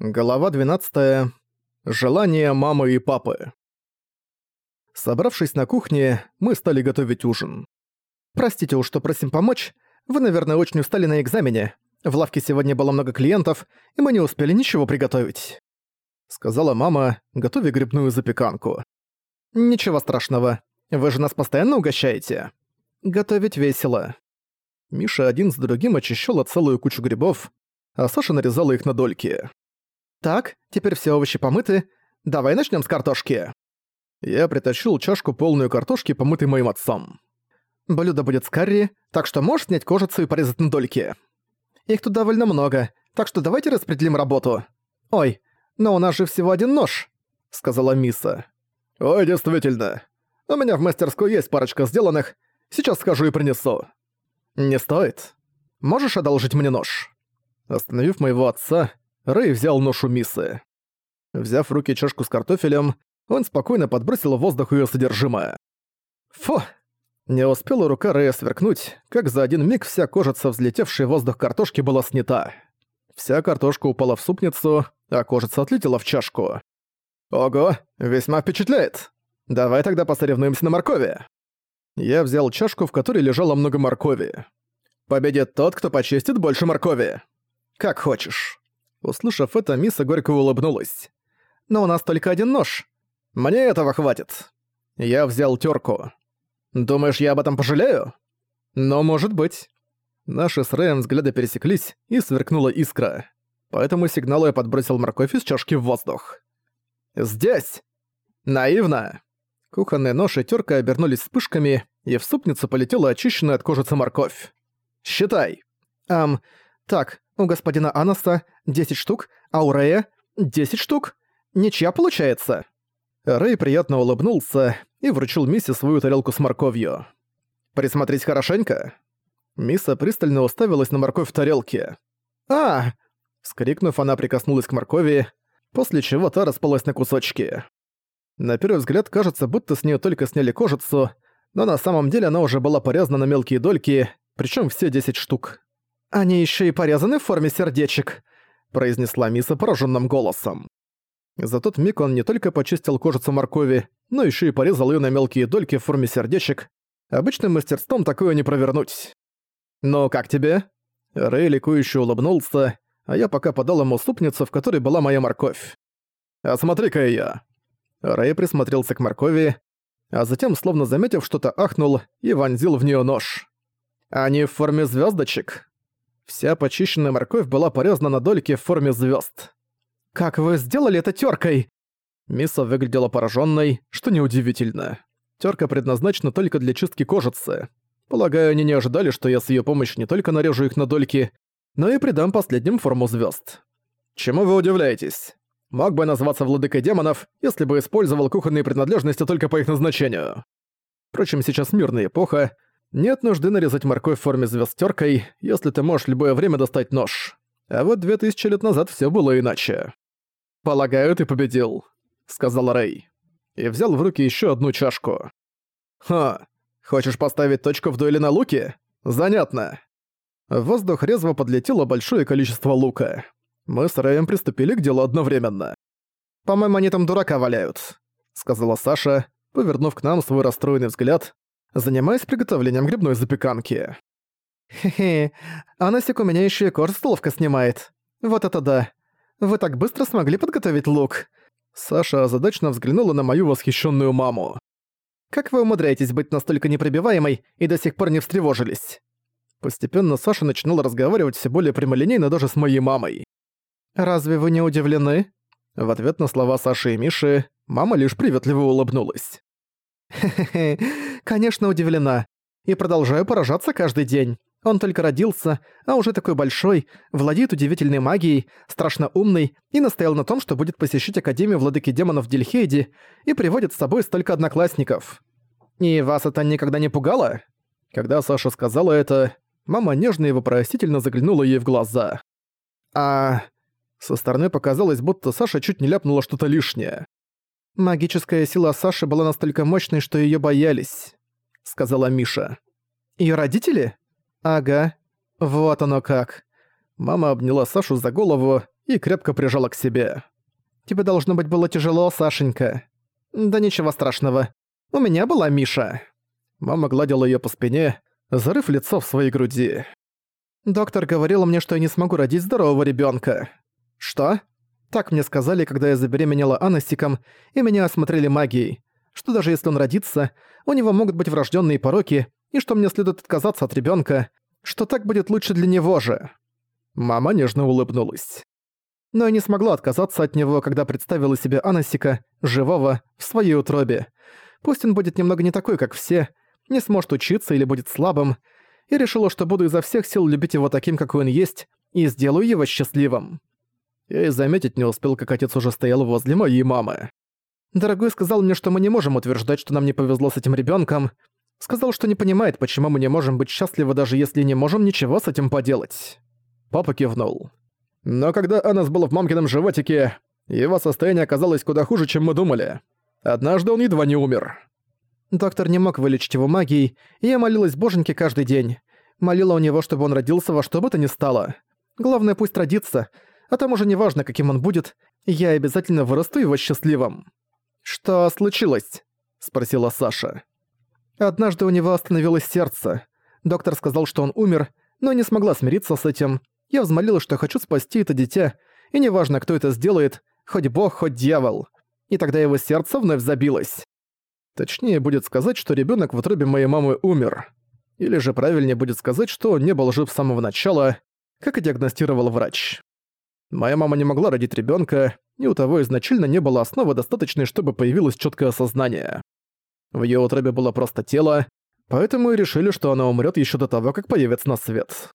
Глава 12. Желание мамы и папы. Собравшись на кухне, мы стали готовить ужин. «Простите уж, что просим помочь. Вы, наверное, очень устали на экзамене. В лавке сегодня было много клиентов, и мы не успели ничего приготовить», — сказала мама, готовя грибную запеканку. «Ничего страшного. Вы же нас постоянно угощаете. Готовить весело». Миша один с другим очищала целую кучу грибов, а Саша нарезала их на дольки. «Так, теперь все овощи помыты. Давай начнем с картошки». Я притащил чашку полную картошки, помытой моим отцом. Блюдо будет с карри, так что можешь снять кожицу и порезать на дольки. Их тут довольно много, так что давайте распределим работу. Ой, но у нас же всего один нож, сказала Миса. Ой, действительно. У меня в мастерской есть парочка сделанных. Сейчас схожу и принесу. Не стоит. Можешь одолжить мне нож? Остановив моего отца, Рэй взял нож у Мисы. Взяв в руки чашку с картофелем, он спокойно подбросил в воздух её содержимое. Фу! Не успела рука Рэя сверкнуть, как за один миг вся кожица, взлетевшая в воздух картошки, была снята. Вся картошка упала в супницу, а кожица отлетела в чашку. «Ого, весьма впечатляет! Давай тогда посоревнуемся на моркови!» Я взял чашку, в которой лежало много моркови. «Победит тот, кто почистит больше моркови!» «Как хочешь!» Услышав это, Миса горько улыбнулась. «Но у нас только один нож. Мне этого хватит». Я взял терку. «Думаешь, я об этом пожалею?» «Но может быть». Наши с Рэем взгляды пересеклись, и сверкнула искра. Поэтому сигналу я подбросил морковь из чашки в воздух. «Здесь!» «Наивно!» Кухонный нож и терка обернулись вспышками, и в супницу полетела очищенная от кожицы морковь. «Считай!» «Ам, так, у господина Анаса 10 штук, а у Рэя 10 штук. Ничья получается. Рэй приятно улыбнулся и вручил Миссе свою тарелку с морковью. «Присмотреть хорошенько?» Мисса пристально уставилась на морковь в тарелке. «А!» Скрикнув, она прикоснулась к моркови, после чего та распалась на кусочки. На первый взгляд кажется, будто с нее только сняли кожицу, но на самом деле она уже была порезана на мелкие дольки, причем все 10 штук. «Они еще и порезаны в форме сердечек», — произнесла Миса пораженным голосом. За тот миг он не только почистил кожицу моркови, но еще и порезал ее на мелкие дольки в форме сердечек. Обычным мастерством такое не провернуть. «Ну, как тебе?» Рэй ликующе улыбнулся, а я пока подал ему супницу, в которой была моя морковь. «А смотри-ка я!» Рэй присмотрелся к моркови, а затем, словно заметив что-то, ахнул и вонзил в нее нож. «Они в форме звездочек. Вся почищенная морковь была порезана на дольки в форме звезд. «Как вы сделали это теркой?» Миса выглядела пораженной, что неудивительно. Терка предназначена только для чистки кожицы. Полагаю, они не ожидали, что я с ее помощью не только нарежу их на дольки, но и придам последним форму звезд. Чему вы удивляетесь? Мог бы назваться владыкой демонов, если бы использовал кухонные принадлежности только по их назначению. Впрочем, сейчас мирная эпоха, нет нужды нарезать морковь в форме звезд теркой, если ты можешь любое время достать нож. А вот две тысячи лет назад все было иначе. «Полагаю, ты победил», — сказал Рэй. И взял в руки еще одну чашку. «Ха, хочешь поставить точку в дуэли на луке? Занятно». В воздух резво подлетело большое количество лука. Мы с Рэем приступили к делу одновременно. «По-моему, они там дурака валяют», — сказала Саша, повернув к нам свой расстроенный взгляд, занимаясь приготовлением грибной запеканки. «Хе-хе, а Насик у меня еще и кожу с снимает. Вот это да. Вы так быстро смогли подготовить лук?» Саша озадачно взглянула на мою восхищенную маму. «Как вы умудряетесь быть настолько непробиваемой и до сих пор не встревожились?» Постепенно Саша начинала разговаривать все более прямолинейно даже с моей мамой. «Разве вы не удивлены?» В ответ на слова Саши и Миши мама лишь приветливо улыбнулась. «Хе-хе-хе, конечно, удивлена. И продолжаю поражаться каждый день. Он только родился, а уже такой большой, владеет удивительной магией, страшно умный и настоял на том, что будет посещать Академию Владыки Демонов в Дельхейде и приводит с собой столько одноклассников. И вас это никогда не пугало? Когда Саша сказала это, мама нежно и вопросительно заглянула ей в глаза. А... Со стороны показалось, будто Саша чуть не ляпнула что-то лишнее. «Магическая сила Саши была настолько мощной, что её боялись», — сказала Миша. «Её родители?» «Ага. Вот оно как». Мама обняла Сашу за голову и крепко прижала к себе. «Тебе должно быть было тяжело, Сашенька». «Да ничего страшного. У меня была Миша». Мама гладила её по спине, зарыв лицо в своей груди. «Доктор говорила мне, что я не смогу родить здорового ребёнка». «Что?» Так мне сказали, когда я забеременела анастиком, и меня осмотрели магией. Что даже если он родится, у него могут быть врожденные пороки, и что мне следует отказаться от ребенка, что так будет лучше для него же. Мама нежно улыбнулась. Но я не смогла отказаться от него, когда представила себе Анасика, живого, в своей утробе. Пусть он будет немного не такой, как все, не сможет учиться или будет слабым, и решила, что буду изо всех сил любить его таким, какой он есть, и сделаю его счастливым. Я и заметить не успел, как отец уже стоял возле моей мамы. Дорогой сказал мне, что мы не можем утверждать, что нам не повезло с этим ребенком. Сказал, что не понимает, почему мы не можем быть счастливы, даже если не можем ничего с этим поделать. Папа кивнул. Но когда Анас был в мамкином животике, его состояние оказалось куда хуже, чем мы думали. Однажды он едва не умер. Доктор не мог вылечить его магией, и я молилась боженьке каждый день. Молила у него, чтобы он родился во что бы то ни стало. Главное, пусть родится, а там уже неважно, каким он будет, я обязательно вырасту его счастливым. «Что случилось?» – спросила Саша. Однажды у него остановилось сердце. Доктор сказал, что он умер, но не смогла смириться с этим. Я взмолилась, что хочу спасти это дитя, и неважно, кто это сделает, хоть бог, хоть дьявол. И тогда его сердце вновь забилось. Точнее будет сказать, что ребенок в утробе моей мамы умер. Или же правильнее будет сказать, что он не был жив с самого начала, как и диагностировал врач. Моя мама не могла родить ребенка, и у того изначально не было основы достаточной, чтобы появилось четкое осознание. В ее утробе было просто тело, поэтому и решили, что она умрет еще до того, как появится на свет.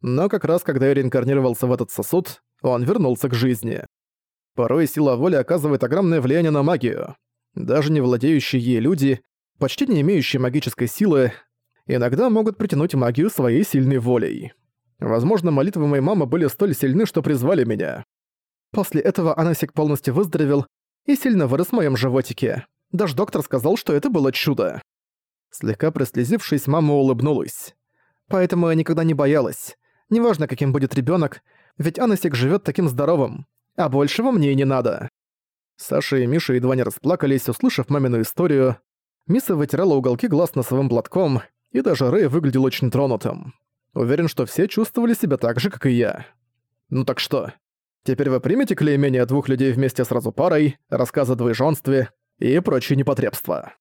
Но как раз когда я реинкарнировался в этот сосуд, он вернулся к жизни. Порой сила воли оказывает огромное влияние на магию. Даже не владеющие ей люди, почти не имеющие магической силы, иногда могут притянуть магию своей сильной волей. Возможно, молитвы моей мамы были столь сильны, что призвали меня. После этого Анасик полностью выздоровел и сильно вырос в моем животике. Даже доктор сказал, что это было чудо. Слегка прослезившись, мама улыбнулась. Поэтому я никогда не боялась. Неважно, каким будет ребенок, ведь Анасик живет таким здоровым, а большего мне и не надо. Саша и Миша едва не расплакались, услышав мамину историю. Миса вытирала уголки глаз носовым платком, и даже Рэй выглядел очень тронутым. Уверен, что все чувствовали себя так же, как и я. Ну так что, теперь вы примете клеймение двух людей вместе сразу парой, рассказ о двоеженстве и прочие непотребства?